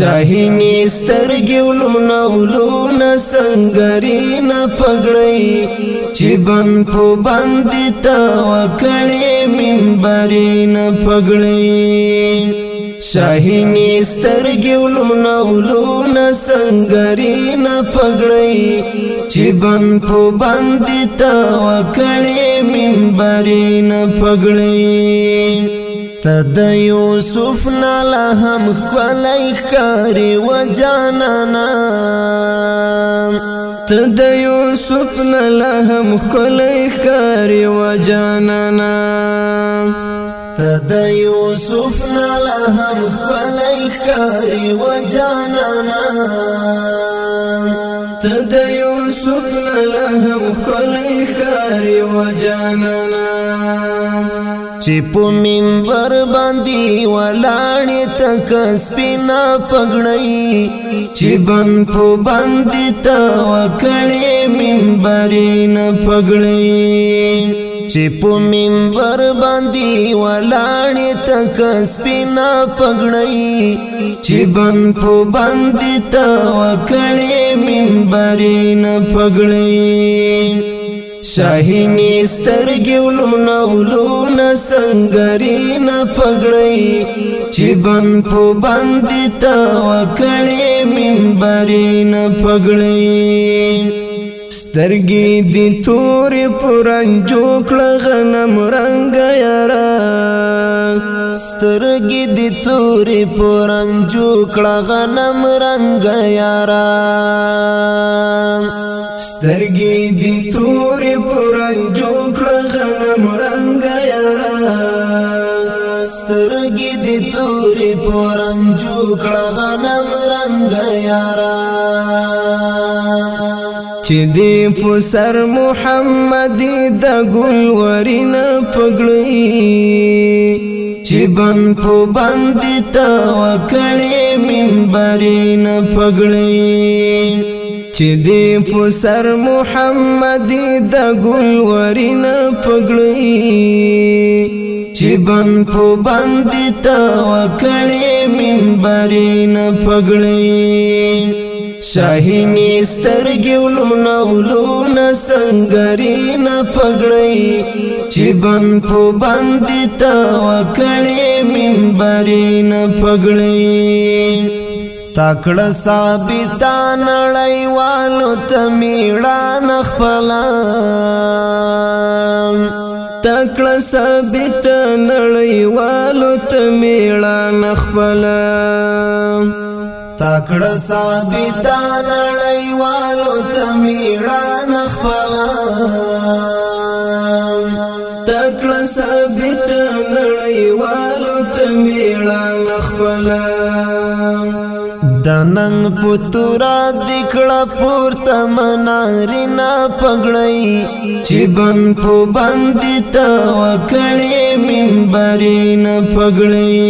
شاهینی سترګي ولونه ولونه سنگري نه پګړی چې بن په باندې تا وکړې منبرې نه پګړی شاهینی سترګي ولونه ولونه سنگري نه پګړی چې بن په باندې تا وکړې منبرې نه پګړی تد یوسف نال هم خلای خاري و جانانا تد یوسف نال هم خلای خاري و جانانا تد یوسف نال هم خلای خاري و جانانا تد یوسف نال هم خلای خاري و جانانا چې په منبر باندې ولاړې تک سپینا پګړی چې بن په باندې تا وکړې منبرین پګړی چې په منبر باندې ولاړې تک سپینا پګړی چې بن په باندې تا وکړې منبرین پګړی شاهینی سترګې ولونه ولونه سنگرینا پګړی چې بند په باندې تا وکړې منبرینا پګړی سترګې دې تورې پرنګ جوړ غنم رنگ یارا سترګې دې تورې پرنګ جوړ غنم رنگ یارا سترګې جوړ کړه غنم رنگ یارا چې دې په سر محمد د ګل ورین پګړی چې بن په باندې تا وکړې منبرین پګړې چې دې په سر محمد د ګل ورین پګړې چې بن په باندې تا وکړې منبرې نه پګړې شاهینی سترګې ولونه ولونه سنگرې نه پګړې چې بند په باندې تا وکړې منبرې نه پګړې تاکړه ثابت نړیوالو تمیړه نخپلان تکړه ثابت نړیوالو ته میړانه خپله تکړه ثابت نړیوالو ته میړانه خپله تکړه ثابت نړیوالو ته میړانه خپله دننګ پتورا دکړه پورته منارینا پګړی چې بن په باندې تا وکړې منبرین پګړی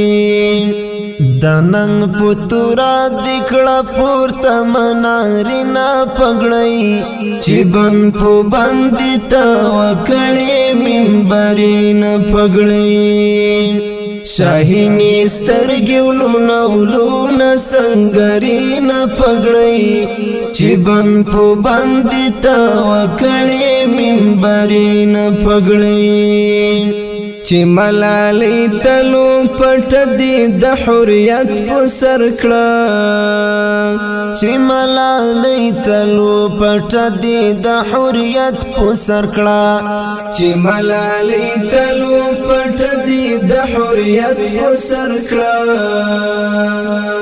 دننګ پتورا دکړه پورته منارینا پګړی چې بن په باندې تا وکړې منبرین پګړی شاهینی سترګې ولونه ولونه سنگري نه پګړی چې بن په باندې تا وکړې منبرې نه پګړی چې ملالې تلو پټ دې د حریت په سر کړه چې ملالې تلو پټ دې د حریت په سر کړه چې ملالې تلو پټ حریت کو سر کړه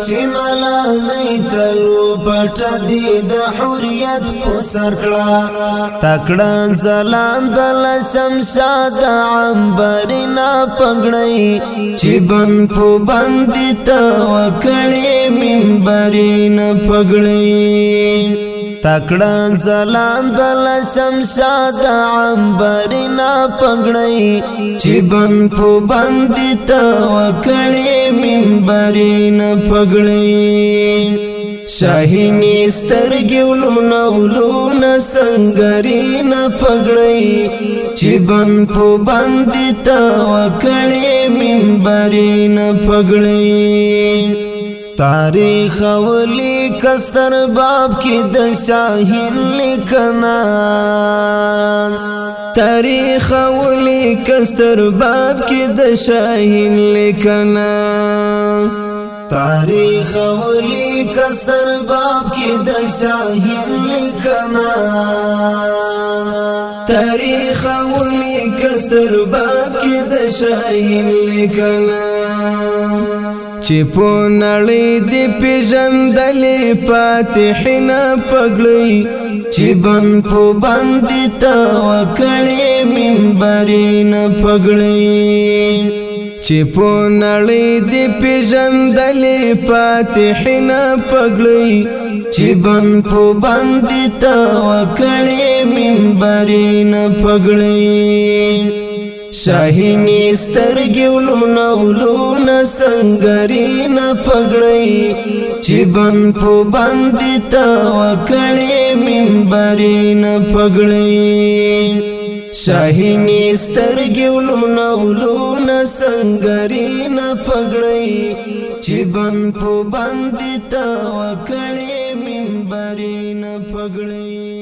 چې ملا نه تلو پټ دی د حریت کو سر کړه تکړه زلان دل شمشاد عنبر نه پګړی چې بند په بند تا وکړې منبر نه پګړی تکړه زلاند ل شمشاد عنبرنا پګړی چې بند په بند ته وکړې منبرین پګړی شاهینی سترګې ولونه ولونه سنگرین پګړی چې بند په بند ته وکړې منبرین پګړی تاریخ اولی کستر باب کی د شاهین لیکنا تاریخ اولی کستر باب کی د شاهین لیکنا تاریخ اولی کستر باب کی د شاهین لیکنا تاریخ اولی کستر باب کی د شاهین لیکنا چې په نړۍ دی پیژندلې فاتح نه پګړی چې بند په بند تا وکړې منبر نه پګړی چې په نړۍ دی پیژندلې فاتح نه پګړی چې بند په بند تا وکړې منبر نه پګړی شاهینی سترګې ولونه ولونه سنگرینا پګړی چې بن په باندې تا وکړې منبرینا پګړی شاهینی سترګې ولونه ولونه سنگرینا پګړی چې بن په باندې تا وکړې منبرینا پګړی